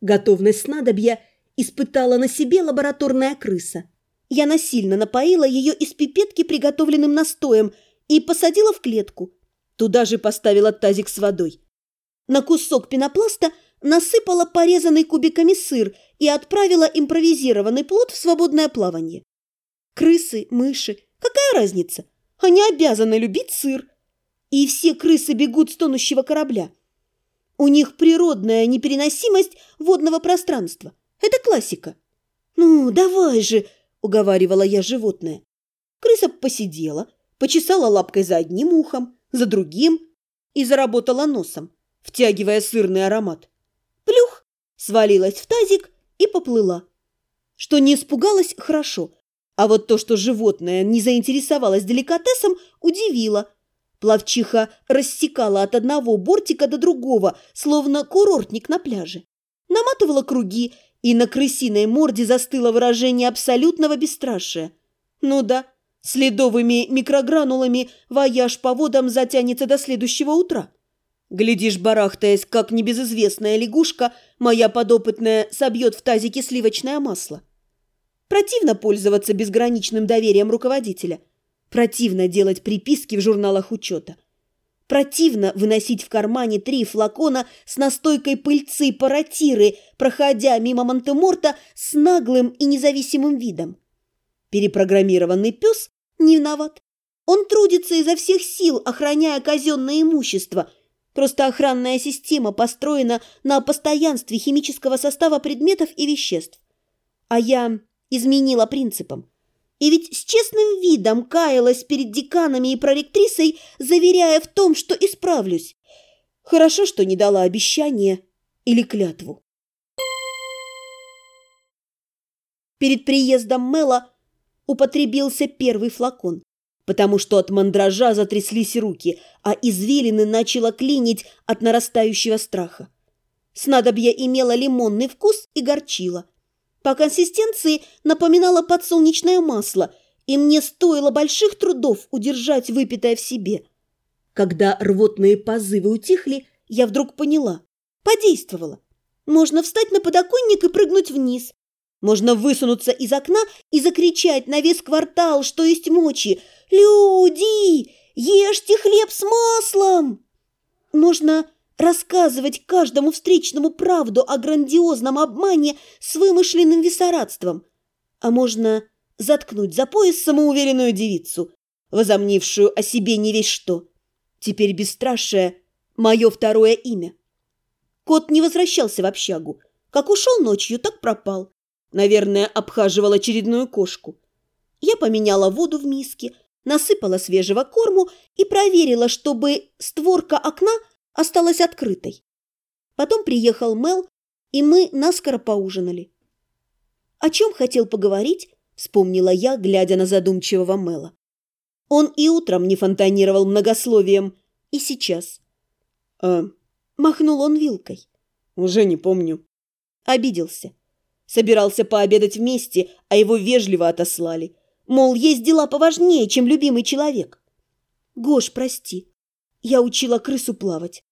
Готовность снадобья испытала на себе лабораторная крыса. Я насильно напоила ее из пипетки приготовленным настоем и посадила в клетку. Туда же поставила тазик с водой. На кусок пенопласта насыпала порезанный кубиками сыр и отправила импровизированный плод в свободное плавание. Крысы, мыши, какая разница? Они обязаны любить сыр. И все крысы бегут с тонущего корабля. У них природная непереносимость водного пространства. Это классика. «Ну, давай же!» – уговаривала я животное. Крыса посидела, почесала лапкой за одним ухом, за другим и заработала носом, втягивая сырный аромат. Плюх! Свалилась в тазик и поплыла. Что не испугалась – хорошо. А вот то, что животное не заинтересовалось деликатесом, удивило. Плавчиха рассекала от одного бортика до другого, словно курортник на пляже. Наматывала круги, и на крысиной морде застыло выражение абсолютного бесстрашия. Ну да, следовыми микрогранулами вояж по водам затянется до следующего утра. Глядишь, барахтаясь, как небезызвестная лягушка, моя подопытная собьет в тазике сливочное масло. Противно пользоваться безграничным доверием руководителя. Противно делать приписки в журналах учета. Противно выносить в кармане три флакона с настойкой пыльцы паратиры, проходя мимо Монтеморта с наглым и независимым видом. Перепрограммированный пес не виноват. Он трудится изо всех сил, охраняя казенное имущество. Просто охранная система построена на постоянстве химического состава предметов и веществ. А я изменила принципам. И ведь с честным видом каялась перед деканами и проректрисой, заверяя в том, что исправлюсь. Хорошо, что не дала обещание или клятву. Перед приездом Мэла употребился первый флакон, потому что от мандража затряслись руки, а извилины начало клинить от нарастающего страха. Снадобье имело лимонный вкус и горчило – по консистенции напоминала подсолнечное масло, и мне стоило больших трудов удержать выпитое в себе. Когда рвотные позывы утихли, я вдруг поняла. Подействовала. Можно встать на подоконник и прыгнуть вниз. Можно высунуться из окна и закричать на весь квартал, что есть мочи. «Люди, ешьте хлеб с маслом!» Можно рассказывать каждому встречному правду о грандиозном обмане с вымышленным виссарадством. А можно заткнуть за пояс самоуверенную девицу, возомнившую о себе не весь что. Теперь бесстрашие – мое второе имя. Кот не возвращался в общагу. Как ушел ночью, так пропал. Наверное, обхаживал очередную кошку. Я поменяла воду в миске, насыпала свежего корму и проверила, чтобы створка окна – осталась открытой. Потом приехал Мел, и мы наскоро поужинали. «О чем хотел поговорить?» – вспомнила я, глядя на задумчивого Мела. Он и утром не фонтанировал многословием, и сейчас. «А...» – махнул он вилкой. «Уже не помню». Обиделся. Собирался пообедать вместе, а его вежливо отослали. Мол, есть дела поважнее, чем любимый человек. «Гош, прости, я учила крысу плавать.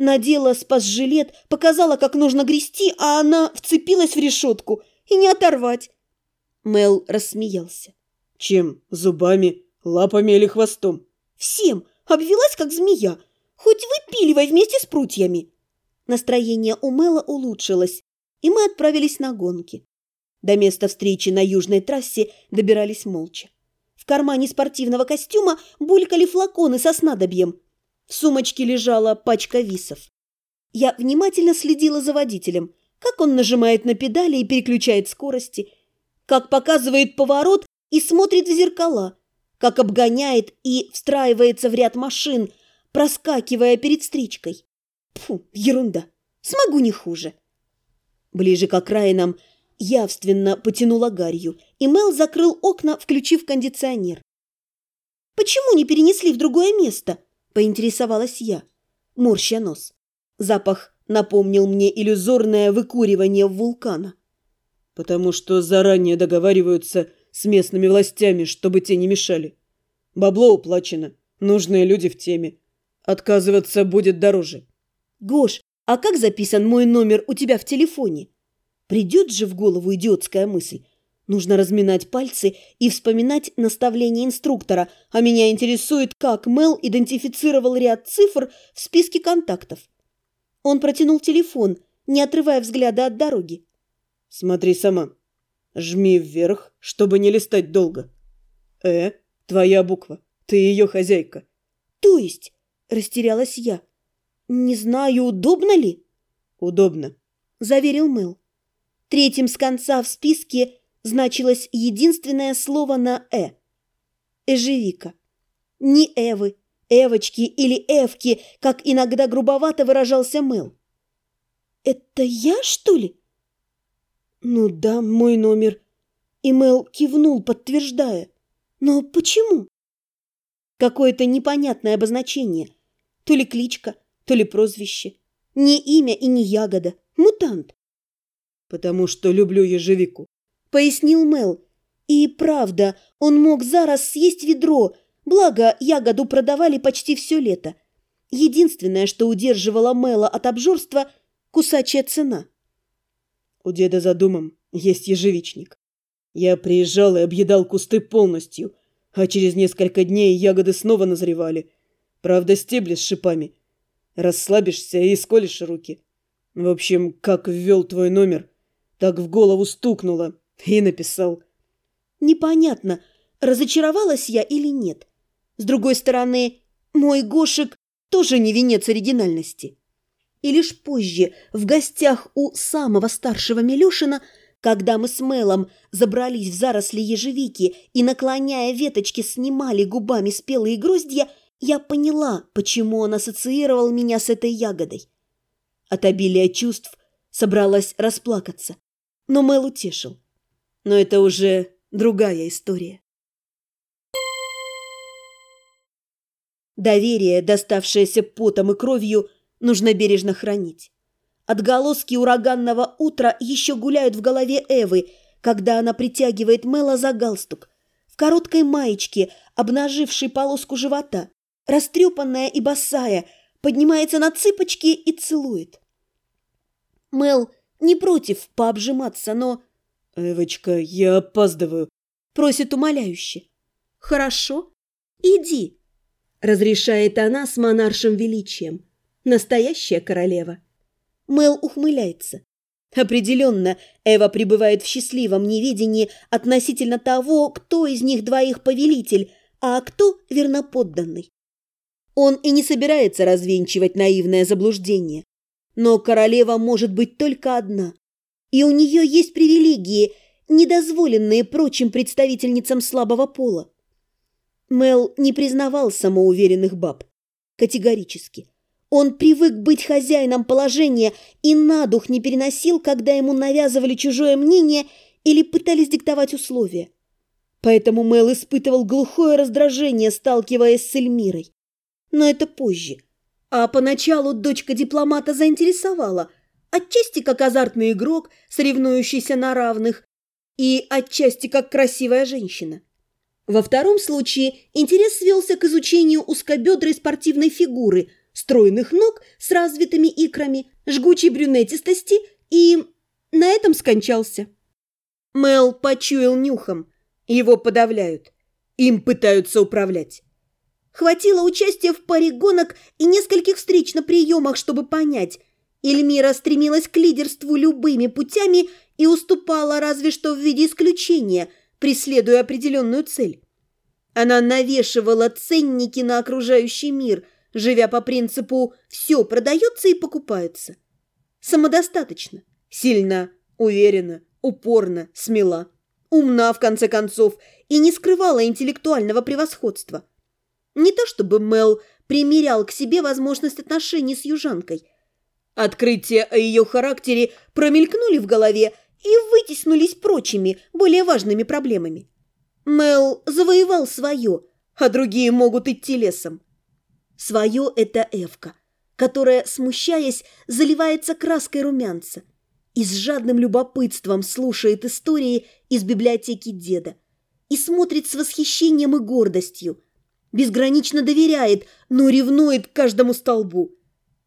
Надела спас-жилет, показала, как нужно грести, а она вцепилась в решетку и не оторвать. Мел рассмеялся. Чем? Зубами, лапами или хвостом? Всем. Обвелась, как змея. Хоть выпиливай вместе с прутьями. Настроение у Мела улучшилось, и мы отправились на гонки. До места встречи на южной трассе добирались молча. В кармане спортивного костюма булькали флаконы со снадобьем, в сумочке лежала пачка висов. Я внимательно следила за водителем, как он нажимает на педали и переключает скорости, как показывает поворот и смотрит в зеркала, как обгоняет и встраивается в ряд машин, проскакивая перед встречкой. Фу, ерунда. Смогу не хуже. Ближе к окраинам явственно потянула гарью, и Мел закрыл окна, включив кондиционер. «Почему не перенесли в другое место?» – поинтересовалась я, морща нос. Запах напомнил мне иллюзорное выкуривание вулкана. «Потому что заранее договариваются с местными властями, чтобы те не мешали. Бабло уплачено, нужные люди в теме. Отказываться будет дороже». «Гош, А как записан мой номер у тебя в телефоне? Придет же в голову идиотская мысль. Нужно разминать пальцы и вспоминать наставление инструктора, а меня интересует, как Мел идентифицировал ряд цифр в списке контактов. Он протянул телефон, не отрывая взгляда от дороги. «Смотри сама. Жми вверх, чтобы не листать долго. Э, твоя буква. Ты ее хозяйка». «То есть?» – растерялась я. «Не знаю, удобно ли?» «Удобно», – заверил Мэл. Третьим с конца в списке значилось единственное слово на «э» – «эжевика». Не «эвы», «эвочки» или «эвки», как иногда грубовато выражался Мэл. «Это я, что ли?» «Ну да, мой номер». И Мэл кивнул, подтверждая. «Но почему?» Какое-то непонятное обозначение. То ли кличка, то ли прозвище. Не имя и не ягода. Мутант. «Потому что люблю ежевику», — пояснил Мел. И правда, он мог зараз съесть ведро, благо ягоду продавали почти все лето. Единственное, что удерживало Мела от обжорства – кусачая цена. У деда за домом есть ежевичник. Я приезжал и объедал кусты полностью, а через несколько дней ягоды снова назревали. Правда, стебли с шипами. Расслабишься и сколешь руки. В общем, как ввел твой номер, так в голову стукнуло и написал. Непонятно, разочаровалась я или нет. С другой стороны, мой Гошек тоже не венец оригинальности. И лишь позже, в гостях у самого старшего Милешина, когда мы с Мелом забрались в заросли ежевики и, наклоняя веточки, снимали губами спелые гроздья, я поняла, почему он ассоциировал меня с этой ягодой. От обилия чувств собралась расплакаться но Мэл утешил. Но это уже другая история. Доверие, доставшееся потом и кровью, нужно бережно хранить. Отголоски ураганного утра еще гуляют в голове Эвы, когда она притягивает Мэла за галстук. В короткой маечке, обнажившей полоску живота, растрепанная и босая, поднимается на цыпочки и целует. Мэл не против пообжиматься, но... «Эвочка, я опаздываю», — просит умоляюще. «Хорошо, иди», — разрешает она с монаршим величием. Настоящая королева. Мэл ухмыляется. Определенно, Эва пребывает в счастливом неведении относительно того, кто из них двоих повелитель, а кто верноподданный. Он и не собирается развенчивать наивное заблуждение. Но королева может быть только одна. И у нее есть привилегии, недозволенные прочим представительницам слабого пола. Мел не признавал самоуверенных баб. Категорически. Он привык быть хозяином положения и на дух не переносил, когда ему навязывали чужое мнение или пытались диктовать условия. Поэтому Мел испытывал глухое раздражение, сталкиваясь с Эльмирой. Но это позже – а поначалу дочка дипломата заинтересовала, отчасти как азартный игрок, соревнующийся на равных, и отчасти как красивая женщина. Во втором случае интерес свелся к изучению узкобедрой спортивной фигуры, стройных ног с развитыми икрами, жгучей брюнетистости и на этом скончался. Мел почуял нюхом. Его подавляют. Им пытаются управлять. Хватило участия в паре гонок и нескольких встреч на приемах, чтобы понять. Эльмира стремилась к лидерству любыми путями и уступала разве что в виде исключения, преследуя определенную цель. Она навешивала ценники на окружающий мир, живя по принципу «все продается и покупается». Самодостаточно, сильно, уверенно, упорно, смела, умна, в конце концов, и не скрывала интеллектуального превосходства. Не то чтобы Мел примерял к себе возможность отношений с южанкой. Открытия о ее характере промелькнули в голове и вытеснулись прочими, более важными проблемами. Мел завоевал свое, а другие могут идти лесом. Свое – это Эвка, которая, смущаясь, заливается краской румянца и с жадным любопытством слушает истории из библиотеки деда и смотрит с восхищением и гордостью – безгранично доверяет, но ревнует каждому столбу.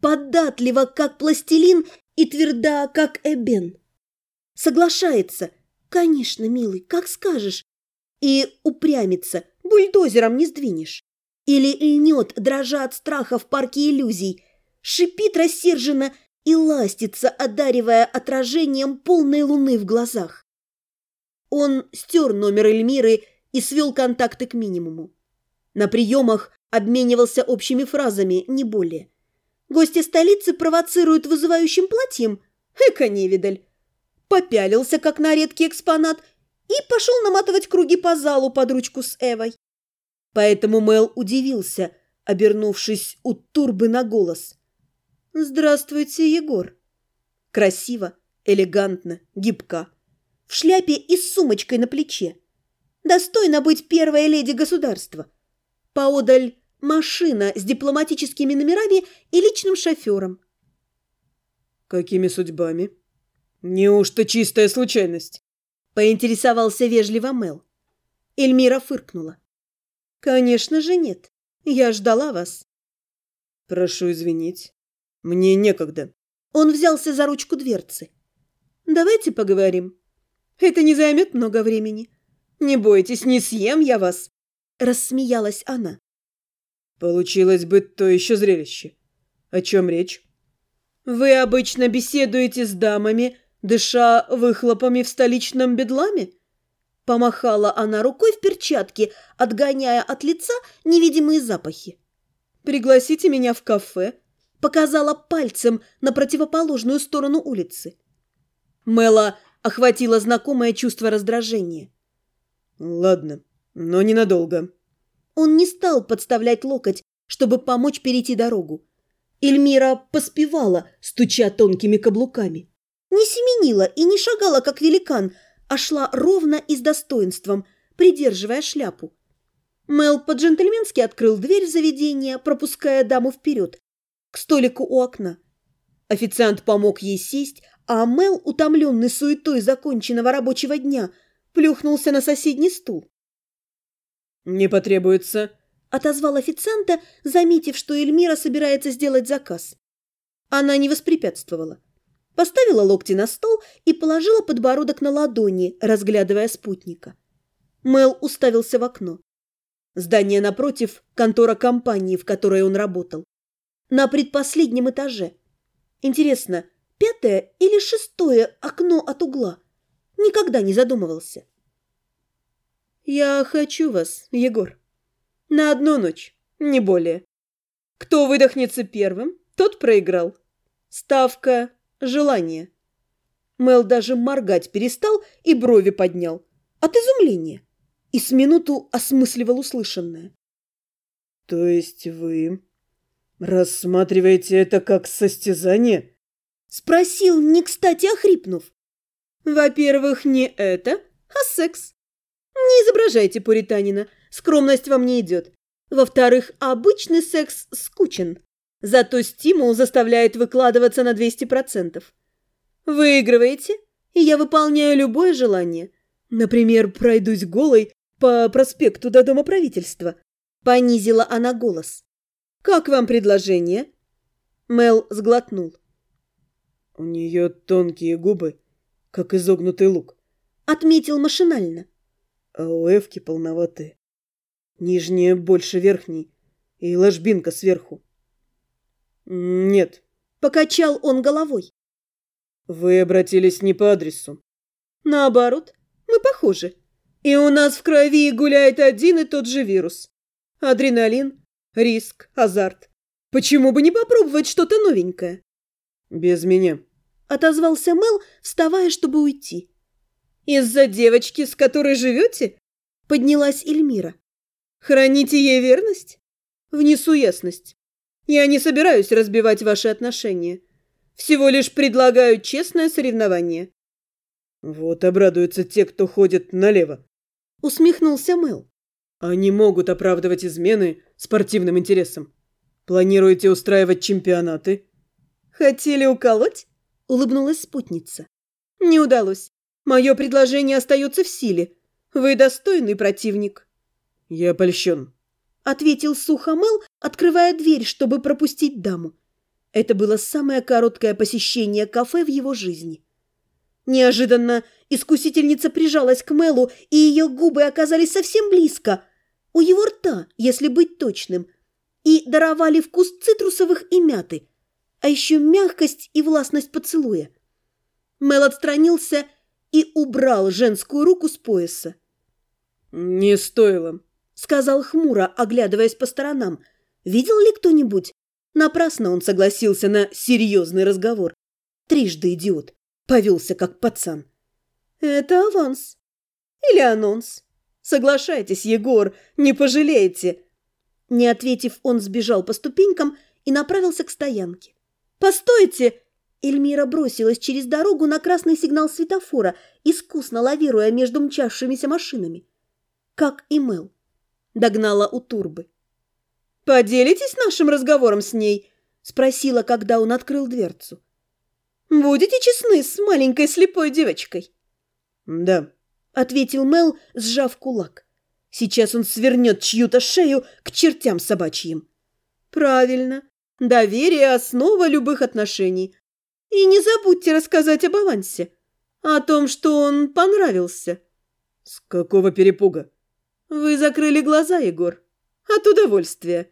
Податлива, как пластилин, и тверда, как эбен. Соглашается. Конечно, милый, как скажешь. И упрямится. Бульдозером не сдвинешь. Или льнет, дрожа от страха в парке иллюзий. Шипит рассерженно и ластится, одаривая отражением полной луны в глазах. Он стер номер Эльмиры и свел контакты к минимуму. На приемах обменивался общими фразами, не более. Гости столицы провоцируют вызывающим платьем. Эко-невидаль. Попялился, как на редкий экспонат, и пошел наматывать круги по залу под ручку с Эвой. Поэтому Мэл удивился, обернувшись у турбы на голос. «Здравствуйте, Егор!» Красиво, элегантно, гибко. В шляпе и с сумочкой на плече. Достойно быть первой леди государства. Поодаль машина с дипломатическими номерами и личным шофером. «Какими судьбами? Неужто чистая случайность?» Поинтересовался вежливо Мел. Эльмира фыркнула. «Конечно же нет. Я ждала вас». «Прошу извинить. Мне некогда». Он взялся за ручку дверцы. «Давайте поговорим. Это не займет много времени. Не бойтесь, не съем я вас!» Рассмеялась она. Получилось бы то еще зрелище. О чем речь? Вы обычно беседуете с дамами, дыша выхлопами в столичном бедламе? Помахала она рукой в перчатке, отгоняя от лица невидимые запахи. «Пригласите меня в кафе», показала пальцем на противоположную сторону улицы. Мэла охватило знакомое чувство раздражения. «Ладно, но ненадолго». Он не стал подставлять локоть, чтобы помочь перейти дорогу. Эльмира поспевала, стуча тонкими каблуками. Не семенила и не шагала, как великан, а шла ровно и с достоинством, придерживая шляпу. Мел по-джентльменски открыл дверь в заведение, пропуская даму вперед, к столику у окна. Официант помог ей сесть, а Мел, утомленный суетой законченного рабочего дня, плюхнулся на соседний стул. «Не потребуется», — отозвал официанта, заметив, что Эльмира собирается сделать заказ. Она не воспрепятствовала. Поставила локти на стол и положила подбородок на ладони, разглядывая спутника. Мел уставился в окно. Здание напротив – контора компании, в которой он работал. На предпоследнем этаже. Интересно, пятое или шестое окно от угла? Никогда не задумывался. «Я хочу вас, Егор. На одну ночь, не более. Кто выдохнется первым, тот проиграл. Ставка – желание». Мел даже моргать перестал и брови поднял. От изумления. И с минуту осмысливал услышанное. «То есть вы рассматриваете это как состязание?» Спросил, не кстати охрипнув. «Во-первых, не это, а секс. Не изображайте пуританина, скромность вам не идет. Во-вторых, обычный секс скучен, зато стимул заставляет выкладываться на 200%. Выигрываете, и я выполняю любое желание. Например, пройдусь голой по проспекту до Дома правительства. Понизила она голос. «Как вам предложение?» Мел сглотнул. «У нее тонкие губы, как изогнутый лук», — отметил машинально а у Эвки полноватые. Нижняя больше верхней и ложбинка сверху. Нет. Покачал он головой. Вы обратились не по адресу. Наоборот, мы похожи. И у нас в крови гуляет один и тот же вирус. Адреналин, риск, азарт. Почему бы не попробовать что-то новенькое? Без меня. Отозвался Мэл, вставая, чтобы уйти. «Из-за девочки, с которой живете?» Поднялась Эльмира. «Храните ей верность?» «Внесу ясность. Я не собираюсь разбивать ваши отношения. Всего лишь предлагаю честное соревнование». «Вот обрадуются те, кто ходит налево», — усмехнулся Мэл. «Они могут оправдывать измены спортивным интересом. Планируете устраивать чемпионаты?» «Хотели уколоть?» — улыбнулась спутница. «Не удалось. Мое предложение остается в силе. Вы достойный противник». «Я польщен», — ответил сухо Мэл, открывая дверь, чтобы пропустить даму. Это было самое короткое посещение кафе в его жизни. Неожиданно искусительница прижалась к Мелу, и ее губы оказались совсем близко, у его рта, если быть точным, и даровали вкус цитрусовых и мяты, а еще мягкость и властность поцелуя. Мел отстранился и убрал женскую руку с пояса. «Не стоило», — сказал хмуро, оглядываясь по сторонам. «Видел ли кто-нибудь?» Напрасно он согласился на серьезный разговор. Трижды идиот. Повелся, как пацан. «Это аванс. Или анонс. Соглашайтесь, Егор, не пожалеете». Не ответив, он сбежал по ступенькам и направился к стоянке. «Постойте!» Эльмира бросилась через дорогу на красный сигнал светофора, искусно лавируя между мчавшимися машинами. Как и Мел. Догнала у турбы. «Поделитесь нашим разговором с ней?» – спросила, когда он открыл дверцу. «Будете честны с маленькой слепой девочкой?» «Да», – ответил Мел, сжав кулак. «Сейчас он свернет чью-то шею к чертям собачьим». «Правильно. Доверие – основа любых отношений. И не забудьте рассказать об авансе. О том, что он понравился. С какого перепуга? Вы закрыли глаза, Егор. От удовольствия.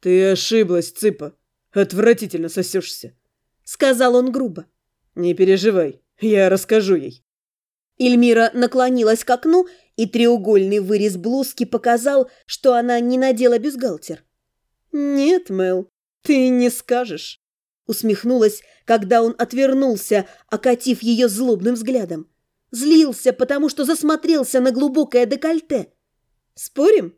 Ты ошиблась, Цыпа. Отвратительно сосешься. Сказал он грубо. Не переживай, я расскажу ей. Эльмира наклонилась к окну, и треугольный вырез блузки показал, что она не надела бюстгальтер. «Нет, Мел, ты не скажешь», — усмехнулась, когда он отвернулся, окатив ее злобным взглядом. Злился, потому что засмотрелся на глубокое декольте. «Спорим?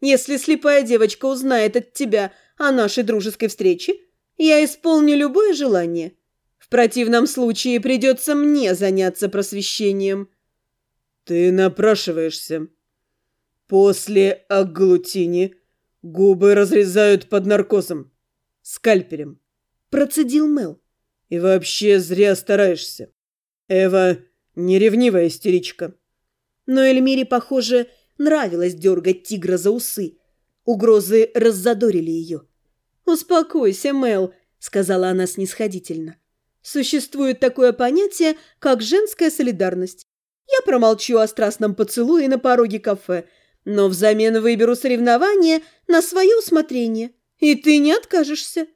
Если слепая девочка узнает от тебя о нашей дружеской встрече, я исполню любое желание. В противном случае придется мне заняться просвещением». «Ты напрашиваешься. После оглутини губы разрезают под наркозом скальпелем. Процедил Мел. И вообще зря стараешься. Эва не ревнивая истеричка. Но Эльмире, похоже, нравилось дергать тигра за усы. Угрозы раззадорили ее. «Успокойся, Мел», — сказала она снисходительно. «Существует такое понятие, как женская солидарность. Я промолчу о страстном поцелуе на пороге кафе, но взамен выберу соревнование на свое усмотрение. И ты не откажешься.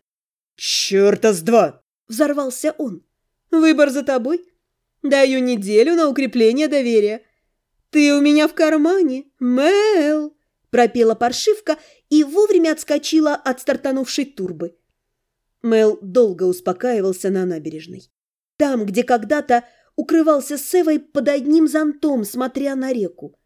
Черта с два! Взорвался он. Выбор за тобой. Даю неделю на укрепление доверия. Ты у меня в кармане, Мэл! Пропела паршивка и вовремя отскочила от стартанувшей турбы. Мэл долго успокаивался на набережной. Там, где когда-то укрывался с Эвой под одним зонтом, смотря на реку.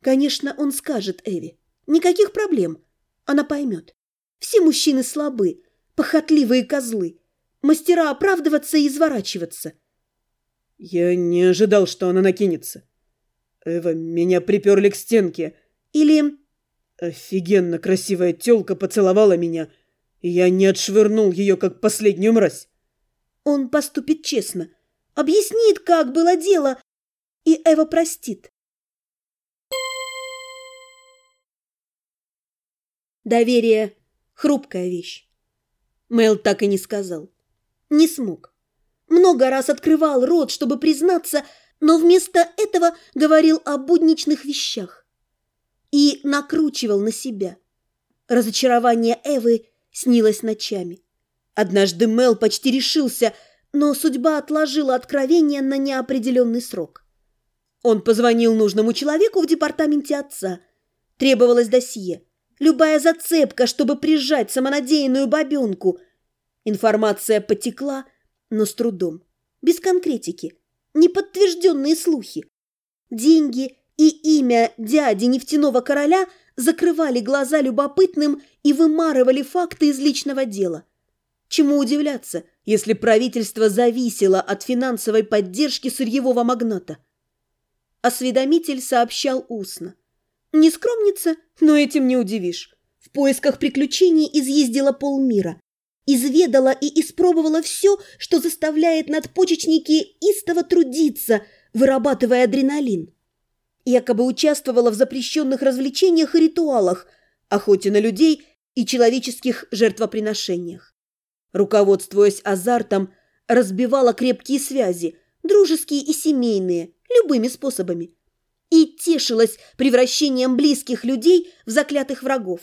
Конечно, он скажет Эве. Никаких проблем. Она поймет. Все мужчины слабы, похотливые козлы, мастера оправдываться и изворачиваться. Я не ожидал, что она накинется. Эва, меня приперли к стенке. Или... Офигенно красивая тёлка поцеловала меня, и я не отшвырнул ее, как последнюю мразь. Он поступит честно, объяснит, как было дело, и Эва простит. Доверие Хрупкая вещь. Мэл так и не сказал. Не смог. Много раз открывал рот, чтобы признаться, но вместо этого говорил о будничных вещах. И накручивал на себя. Разочарование Эвы снилось ночами. Однажды Мел почти решился, но судьба отложила откровение на неопределенный срок. Он позвонил нужному человеку в департаменте отца. Требовалось досье. Любая зацепка, чтобы прижать самонадеянную бабенку. Информация потекла, но с трудом. Без конкретики. Неподтвержденные слухи. Деньги и имя дяди нефтяного короля закрывали глаза любопытным и вымарывали факты из личного дела. Чему удивляться, если правительство зависело от финансовой поддержки сырьевого магната? Осведомитель сообщал устно. Не скромница, но этим не удивишь. В поисках приключений изъездила полмира. Изведала и испробовала все, что заставляет надпочечники истово трудиться, вырабатывая адреналин. Якобы участвовала в запрещенных развлечениях и ритуалах, охоте на людей и человеческих жертвоприношениях. Руководствуясь азартом, разбивала крепкие связи, дружеские и семейные, любыми способами. И тешилась превращением близких людей в заклятых врагов.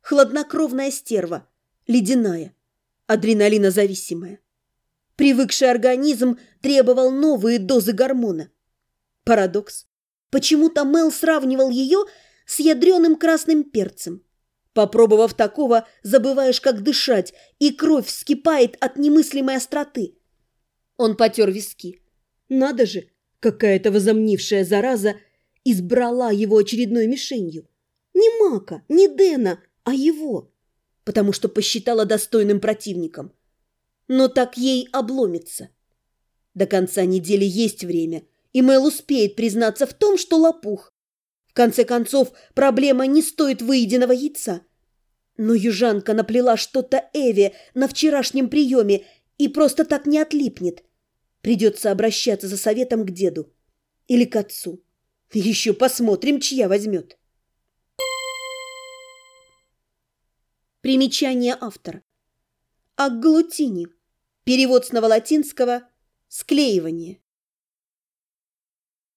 Хладнокровная стерва, ледяная, адреналинозависимая. Привыкший организм требовал новые дозы гормона. Парадокс. Почему-то Мел сравнивал ее с ядреным красным перцем. Попробовав такого, забываешь, как дышать, и кровь вскипает от немыслимой остроты. Он потер виски. Надо же, какая-то возомнившая зараза избрала его очередной мишенью. Не Мака, не Дэна, а его. Потому что посчитала достойным противником. Но так ей обломится. До конца недели есть время, и Мэл успеет признаться в том, что лопух. В конце концов, проблема не стоит выеденного яйца. Но южанка наплела что-то Эве на вчерашнем приеме и просто так не отлипнет. Придется обращаться за советом к деду или к отцу. Еще посмотрим, чья возьмет. Примечание автора. Агглутини. Перевод с новолатинского «склеивание».